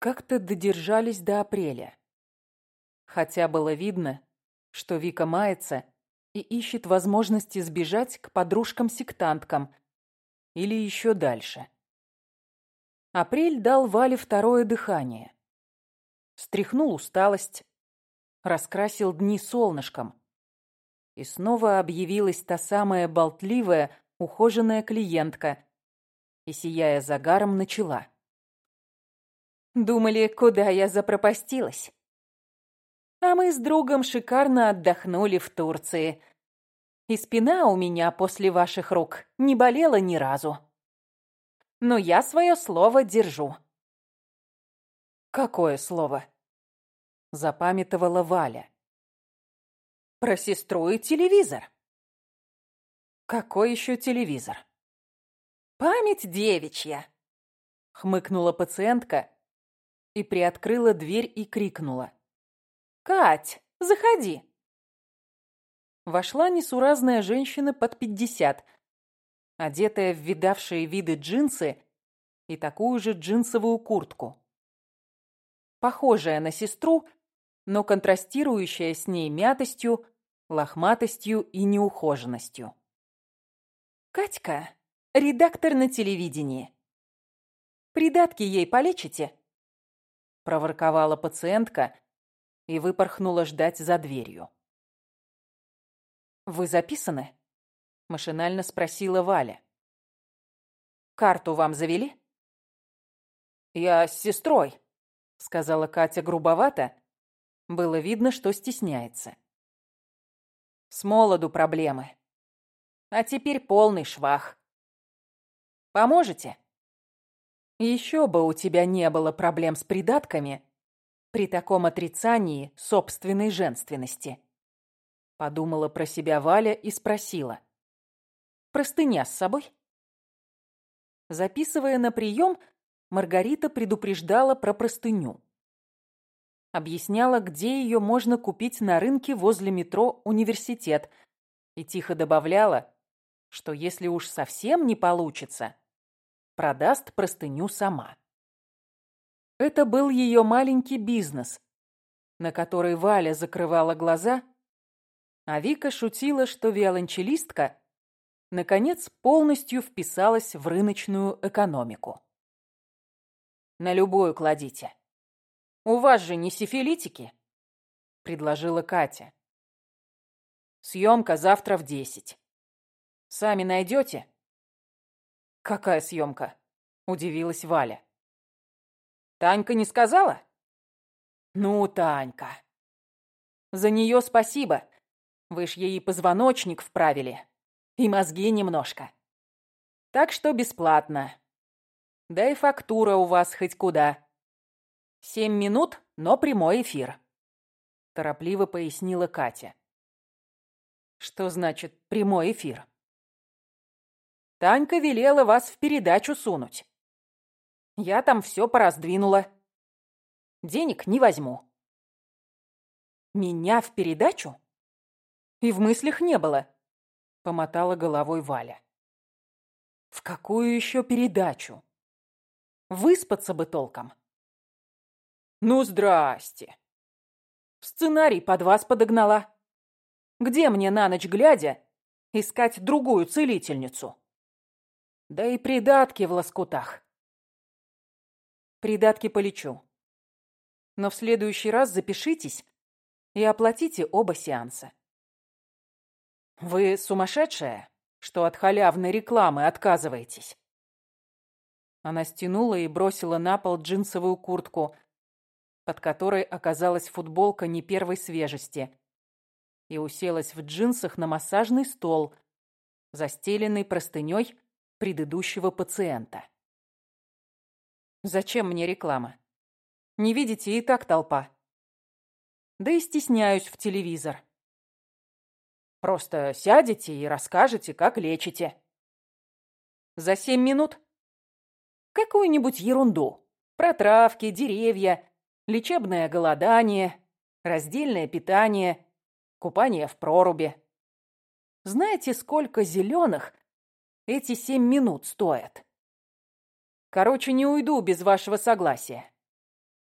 как-то додержались до апреля. Хотя было видно, что Вика мается и ищет возможности сбежать к подружкам-сектанткам или еще дальше. Апрель дал Вале второе дыхание. Стряхнул усталость, раскрасил дни солнышком. И снова объявилась та самая болтливая, ухоженная клиентка и, сияя загаром, начала. Думали, куда я запропастилась. А мы с другом шикарно отдохнули в Турции. И спина у меня после ваших рук не болела ни разу. Но я свое слово держу. Какое слово? Запамятовала Валя. Про сестру и телевизор. Какой еще телевизор? Память девичья. Хмыкнула пациентка и приоткрыла дверь и крикнула. «Кать, заходи!» Вошла несуразная женщина под пятьдесят, одетая в видавшие виды джинсы и такую же джинсовую куртку. Похожая на сестру, но контрастирующая с ней мятостью, лохматостью и неухоженностью. «Катька, редактор на телевидении. Придатки ей полечите?» Проворковала пациентка и выпорхнула ждать за дверью. «Вы записаны?» — машинально спросила Валя. «Карту вам завели?» «Я с сестрой», — сказала Катя грубовато. Было видно, что стесняется. «С молоду проблемы. А теперь полный швах. Поможете?» Еще бы у тебя не было проблем с придатками при таком отрицании собственной женственности. Подумала про себя Валя и спросила. Простыня с собой? Записывая на прием, Маргарита предупреждала про простыню. Объясняла, где ее можно купить на рынке возле метро «Университет», и тихо добавляла, что если уж совсем не получится, продаст простыню сама. Это был ее маленький бизнес, на который Валя закрывала глаза, а Вика шутила, что виолончелистка наконец полностью вписалась в рыночную экономику. «На любую кладите. У вас же не сифилитики?» — предложила Катя. «Съемка завтра в десять. Сами найдете?» «Какая съемка?» – удивилась Валя. «Танька не сказала?» «Ну, Танька. За нее спасибо. Вы ж ей позвоночник вправили. И мозги немножко. Так что бесплатно. Да и фактура у вас хоть куда. Семь минут, но прямой эфир», – торопливо пояснила Катя. «Что значит прямой эфир?» Танька велела вас в передачу сунуть. Я там все пораздвинула. Денег не возьму. Меня в передачу? И в мыслях не было, помотала головой Валя. В какую еще передачу? Выспаться бы толком. Ну, здрасте. Сценарий под вас подогнала. Где мне на ночь глядя искать другую целительницу? Да и придатки в лоскутах. Придатки полечу. Но в следующий раз запишитесь и оплатите оба сеанса. Вы сумасшедшая, что от халявной рекламы отказываетесь? Она стянула и бросила на пол джинсовую куртку, под которой оказалась футболка не первой свежести, и уселась в джинсах на массажный стол, застеленный простыней предыдущего пациента. Зачем мне реклама? Не видите, и так толпа. Да и стесняюсь в телевизор. Просто сядете и расскажете, как лечите. За семь минут? Какую-нибудь ерунду. Про травки, деревья, лечебное голодание, раздельное питание, купание в проруби. Знаете, сколько зеленых эти семь минут стоят. Короче, не уйду без вашего согласия.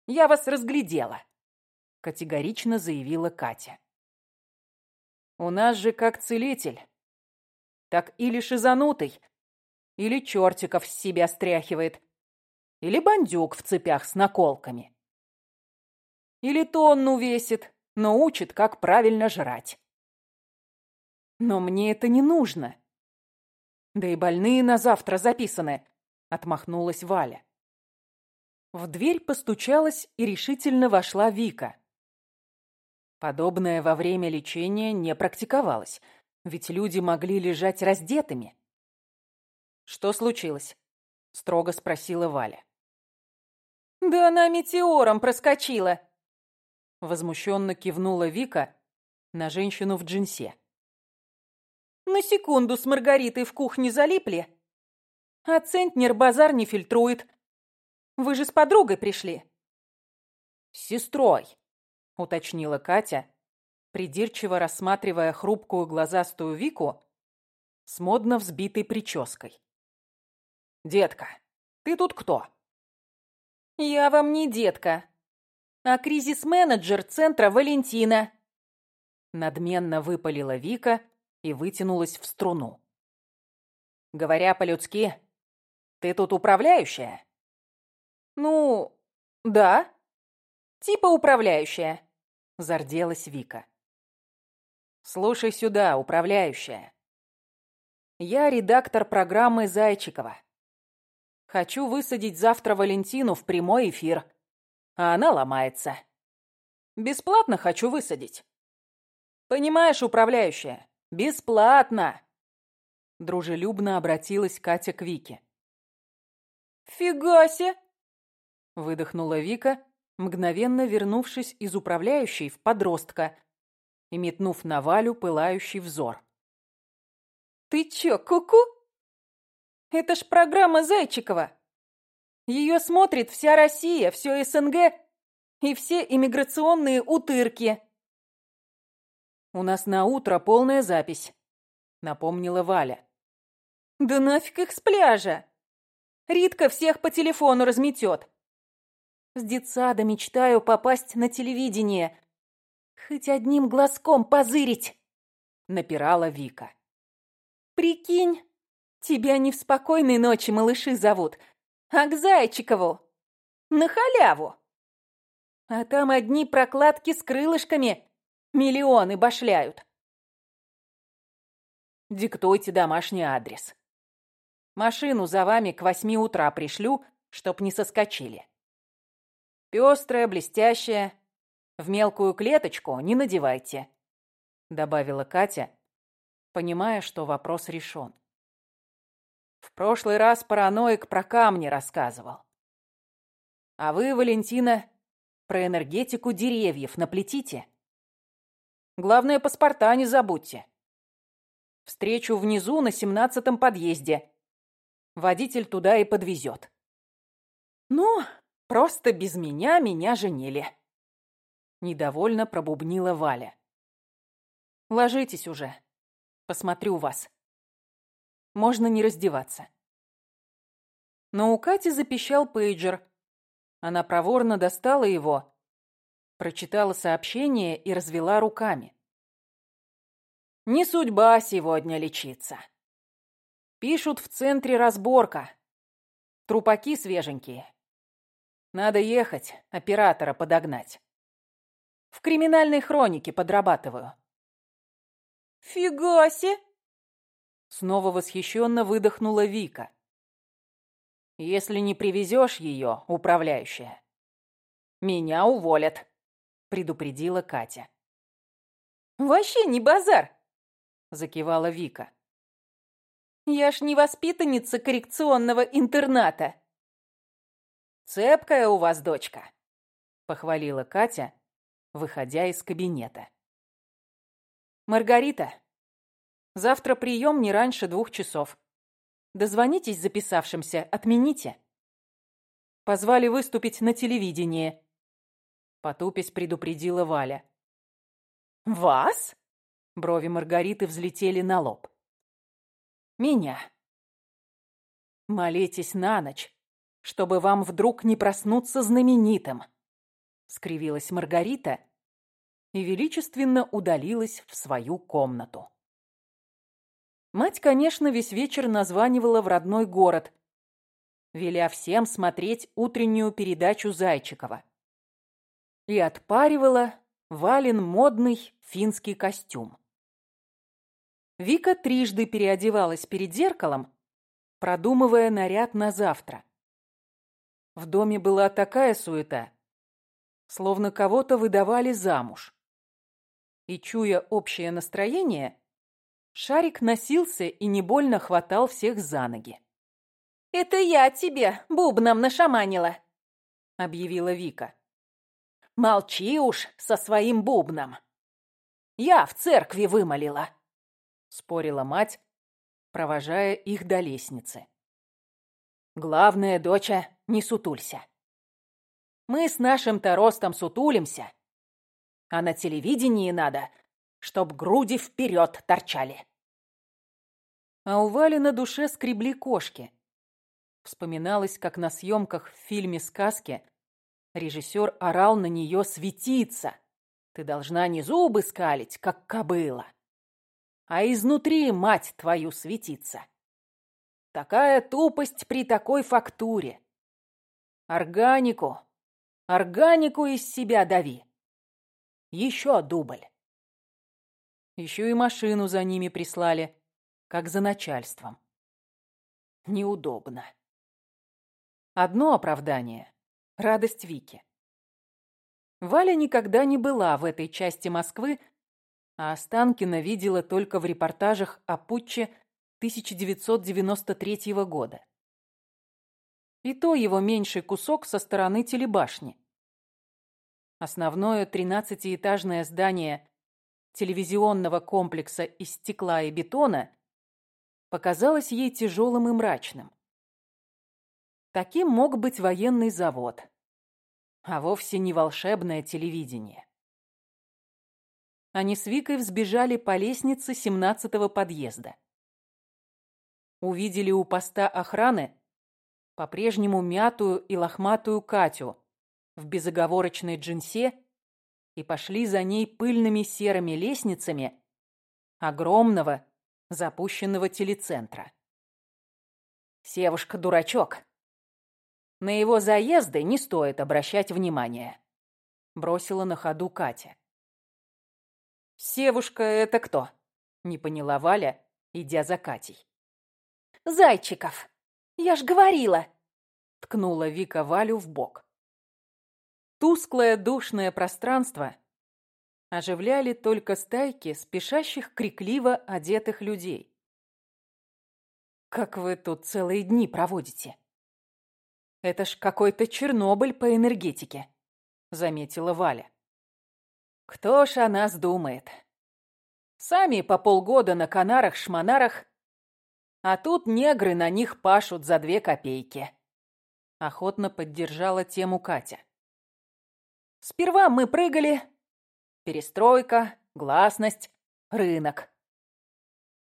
Я вас разглядела», — категорично заявила Катя. «У нас же как целитель. Так или шизанутый, или чертиков с себя стряхивает, или бандюк в цепях с наколками. Или тонну весит, но учит, как правильно жрать. Но мне это не нужно. Да и больные на завтра записаны, отмахнулась Валя. В дверь постучалась и решительно вошла Вика. Подобное во время лечения не практиковалось, ведь люди могли лежать раздетыми. «Что случилось?» — строго спросила Валя. «Да она метеором проскочила!» Возмущенно кивнула Вика на женщину в джинсе. «На секунду с Маргаритой в кухне залипли, а центнер базар не фильтрует. Вы же с подругой пришли?» «С сестрой», — уточнила Катя, придирчиво рассматривая хрупкую глазастую Вику с модно взбитой прической. «Детка, ты тут кто?» «Я вам не детка, а кризис-менеджер центра Валентина!» Надменно выпалила Вика и вытянулась в струну. «Говоря по-людски, ты тут управляющая?» «Ну, да, типа управляющая», — зарделась Вика. «Слушай сюда, управляющая. Я редактор программы Зайчикова. Хочу высадить завтра Валентину в прямой эфир, а она ломается. Бесплатно хочу высадить. Понимаешь, управляющая, бесплатно!» Дружелюбно обратилась Катя к Вике. «Фига себе!» Выдохнула Вика, мгновенно вернувшись из управляющей в подростка и метнув на Валю пылающий взор. «Ты чё, куку?» -ку? Это ж программа Зайчикова. Ее смотрит вся Россия, все СНГ и все иммиграционные утырки. У нас на утро полная запись, напомнила Валя. Да нафиг их с пляжа. Ритка всех по телефону разметет. С детсада мечтаю попасть на телевидение. Хоть одним глазком позырить, напирала Вика. Прикинь, Тебя не в спокойной ночи малыши зовут, а к Зайчикову. На халяву. А там одни прокладки с крылышками миллионы башляют. Диктуйте домашний адрес. Машину за вами к восьми утра пришлю, чтоб не соскочили. Пестрая, блестящая. В мелкую клеточку не надевайте, добавила Катя, понимая, что вопрос решен. В прошлый раз параноик про камни рассказывал. А вы, Валентина, про энергетику деревьев наплетите. Главное, паспорта не забудьте. Встречу внизу на семнадцатом подъезде. Водитель туда и подвезет. Ну, просто без меня меня женили. Недовольно пробубнила Валя. Ложитесь уже. Посмотрю вас можно не раздеваться. Но у Кати запищал пейджер. Она проворно достала его, прочитала сообщение и развела руками. Не судьба сегодня лечиться. Пишут в центре разборка. Трупаки свеженькие. Надо ехать, оператора подогнать. В криминальной хронике подрабатываю. «Фига себе!» Снова восхищенно выдохнула Вика. «Если не привезешь ее, управляющая, меня уволят», — предупредила Катя. «Вообще не базар», — закивала Вика. «Я ж не воспитанница коррекционного интерната». «Цепкая у вас дочка», — похвалила Катя, выходя из кабинета. «Маргарита, Завтра прием не раньше двух часов. Дозвонитесь записавшимся, отмените. Позвали выступить на телевидении. Потупись предупредила Валя. «Вас?» Брови Маргариты взлетели на лоб. «Меня. Молитесь на ночь, чтобы вам вдруг не проснуться знаменитым». скривилась Маргарита и величественно удалилась в свою комнату. Мать, конечно, весь вечер названивала в родной город, веля всем смотреть утреннюю передачу Зайчикова. И отпаривала Вален модный финский костюм. Вика трижды переодевалась перед зеркалом, продумывая наряд на завтра. В доме была такая суета, словно кого-то выдавали замуж. И, чуя общее настроение, Шарик носился и не больно хватал всех за ноги. «Это я тебе бубном нашаманила», — объявила Вика. «Молчи уж со своим бубном. Я в церкви вымолила», — спорила мать, провожая их до лестницы. «Главное, доча, не сутулься. Мы с нашим-то ростом сутулимся, а на телевидении надо, чтоб груди вперед торчали». А у Вали на душе скребли кошки. Вспоминалось, как на съемках в фильме «Сказки» режиссер орал на нее «Светиться! Ты должна не зубы скалить, как кобыла, а изнутри, мать твою, светиться!» Такая тупость при такой фактуре. Органику, органику из себя дави. Еще дубль. Еще и машину за ними прислали, как за начальством. Неудобно. Одно оправдание – радость Вики. Валя никогда не была в этой части Москвы, а Останкина видела только в репортажах о путче 1993 года. И то его меньший кусок со стороны телебашни. Основное тринадцатиэтажное здание телевизионного комплекса из стекла и бетона показалось ей тяжелым и мрачным. Таким мог быть военный завод, а вовсе не волшебное телевидение. Они с Викой взбежали по лестнице семнадцатого подъезда. Увидели у поста охраны по-прежнему мятую и лохматую Катю в безоговорочной джинсе и пошли за ней пыльными серыми лестницами огромного запущенного телецентра. Севушка дурачок, на его заезды не стоит обращать внимания. Бросила на ходу Катя. «Севушка — это кто?» — не поняла Валя, идя за Катей. «Зайчиков! Я ж говорила!» — ткнула Вика Валю в бок. Тусклое душное пространство оживляли только стайки спешащих крикливо одетых людей. «Как вы тут целые дни проводите?» Это ж какой-то Чернобыль по энергетике, заметила Валя. Кто ж о нас думает? Сами по полгода на Канарах-шманарах, а тут негры на них пашут за две копейки. Охотно поддержала тему Катя. Сперва мы прыгали. Перестройка, гласность, рынок.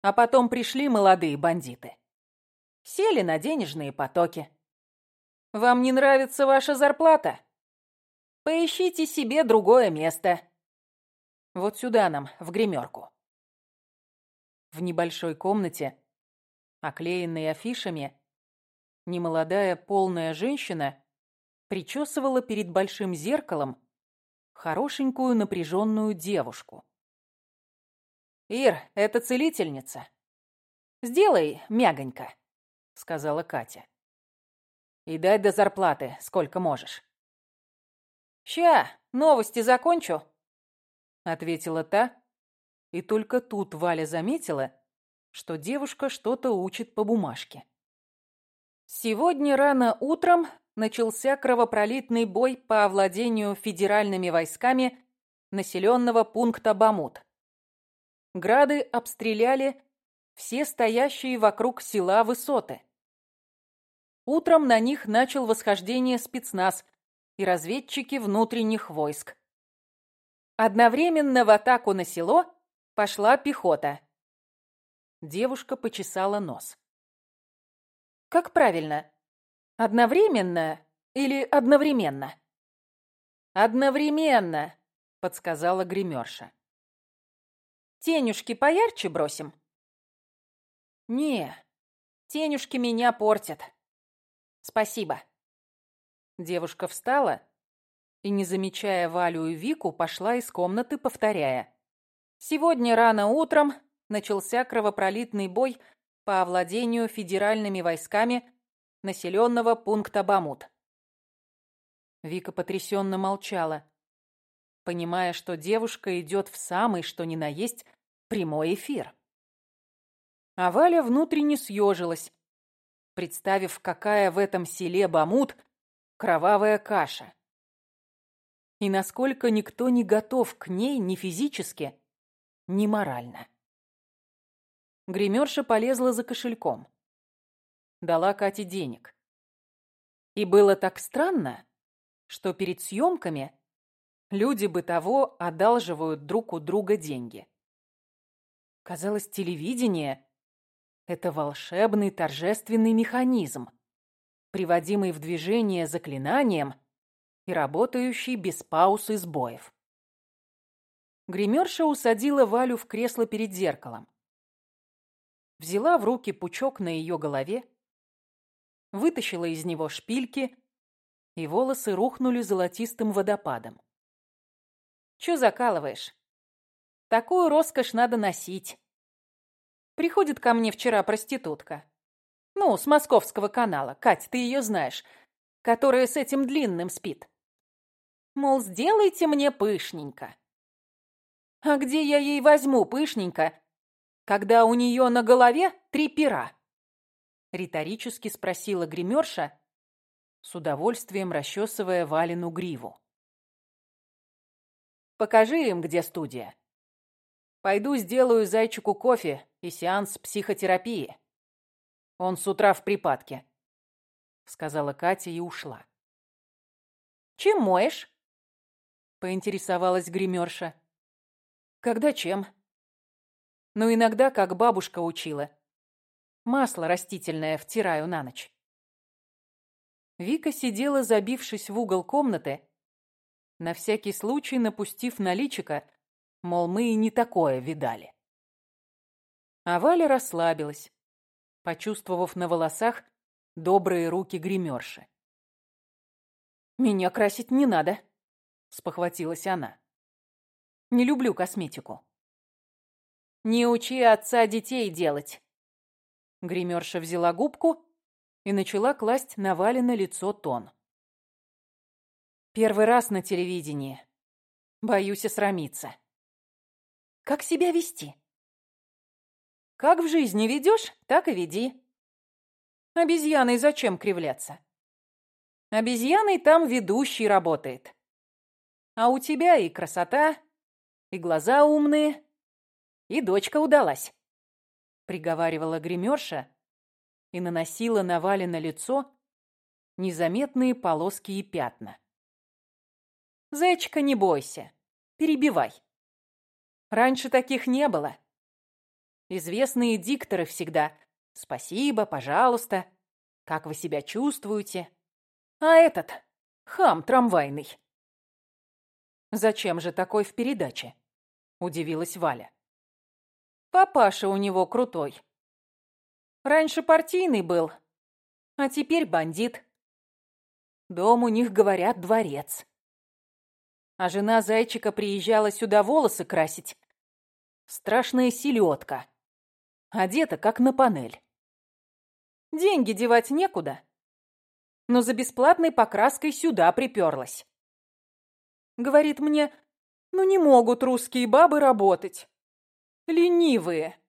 А потом пришли молодые бандиты. Сели на денежные потоки. Вам не нравится ваша зарплата? Поищите себе другое место. Вот сюда нам, в гримерку. В небольшой комнате, оклеенной афишами, немолодая полная женщина причесывала перед большим зеркалом хорошенькую напряженную девушку. «Ир, это целительница. Сделай мягонько», — сказала Катя. И дай до зарплаты, сколько можешь. «Ща, новости закончу», — ответила та. И только тут Валя заметила, что девушка что-то учит по бумажке. Сегодня рано утром начался кровопролитный бой по овладению федеральными войсками населенного пункта Бамут. Грады обстреляли все стоящие вокруг села высоты. Утром на них начал восхождение спецназ и разведчики внутренних войск. Одновременно в атаку на село пошла пехота. Девушка почесала нос. Как правильно? Одновременно или одновременно? «Одновременно», — подсказала гримерша. «Тенюшки поярче бросим?» «Не, тенюшки меня портят. Спасибо». Девушка встала и, не замечая Валю и Вику, пошла из комнаты, повторяя. «Сегодня рано утром начался кровопролитный бой по овладению федеральными войсками населенного пункта Бамут. Вика потрясенно молчала, понимая, что девушка идет в самый, что ни на есть, прямой эфир. А Валя внутренне съежилась, представив, какая в этом селе Бамут кровавая каша. И насколько никто не готов к ней ни физически, ни морально. Гримерша полезла за кошельком. Дала Кате денег. И было так странно, что перед съемками люди бы того одалживают друг у друга деньги. Казалось, телевидение — это волшебный торжественный механизм, приводимый в движение заклинанием и работающий без пауз и сбоев. Гримерша усадила Валю в кресло перед зеркалом взяла в руки пучок на ее голове, вытащила из него шпильки, и волосы рухнули золотистым водопадом. «Чё закалываешь? Такую роскошь надо носить. Приходит ко мне вчера проститутка. Ну, с московского канала. Кать, ты ее знаешь. Которая с этим длинным спит. Мол, сделайте мне пышненько. А где я ей возьму пышненько, когда у нее на голове три пера?» Риторически спросила гримерша, с удовольствием расчесывая Валину гриву. «Покажи им, где студия. Пойду сделаю зайчику кофе и сеанс психотерапии. Он с утра в припадке», — сказала Катя и ушла. «Чем моешь?» — поинтересовалась гримерша. «Когда чем?» но иногда, как бабушка учила, масло растительное втираю на ночь. Вика сидела, забившись в угол комнаты, на всякий случай напустив на личико, мол, мы и не такое видали. А Валя расслабилась, почувствовав на волосах добрые руки гримерши. «Меня красить не надо», — спохватилась она. «Не люблю косметику». Не учи отца детей делать. Гримерша взяла губку и начала класть на Вале лицо тон. Первый раз на телевидении. Боюсь осрамиться. Как себя вести? Как в жизни ведешь, так и веди. Обезьяной зачем кривляться? Обезьяной там ведущий работает. А у тебя и красота, и глаза умные, и дочка удалась», — приговаривала гримерша и наносила на Вале на лицо незаметные полоски и пятна. «Зайчика, не бойся, перебивай. Раньше таких не было. Известные дикторы всегда «Спасибо, пожалуйста», «Как вы себя чувствуете?» А этот — хам трамвайный. «Зачем же такой в передаче?» — удивилась Валя. Папаша у него крутой. Раньше партийный был, а теперь бандит. Дом у них, говорят, дворец. А жена зайчика приезжала сюда волосы красить. Страшная селедка. Одета, как на панель. Деньги девать некуда. Но за бесплатной покраской сюда приперлась. Говорит мне, ну не могут русские бабы работать. Ленивые.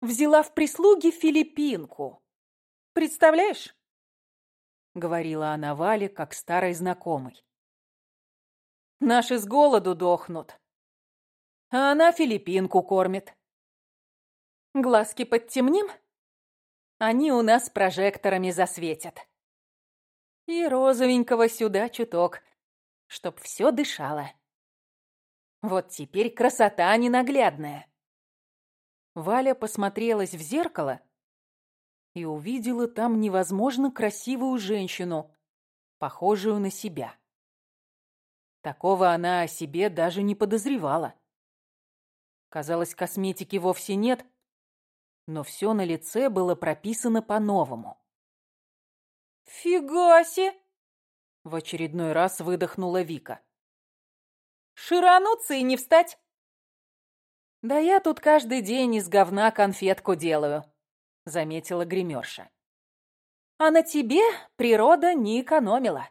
Взяла в прислуги филиппинку. Представляешь? Говорила она Вале, как старой знакомой. Наши с голоду дохнут. А она филиппинку кормит. Глазки подтемним? Они у нас прожекторами засветят. И розовенького сюда чуток, чтоб все дышало. Вот теперь красота ненаглядная. Валя посмотрелась в зеркало и увидела там невозможно красивую женщину, похожую на себя. Такого она о себе даже не подозревала. Казалось, косметики вовсе нет, но все на лице было прописано по-новому. «Фига себе!» — в очередной раз выдохнула Вика. «Ширануться и не встать!» «Да я тут каждый день из говна конфетку делаю», — заметила гримерша. «А на тебе природа не экономила».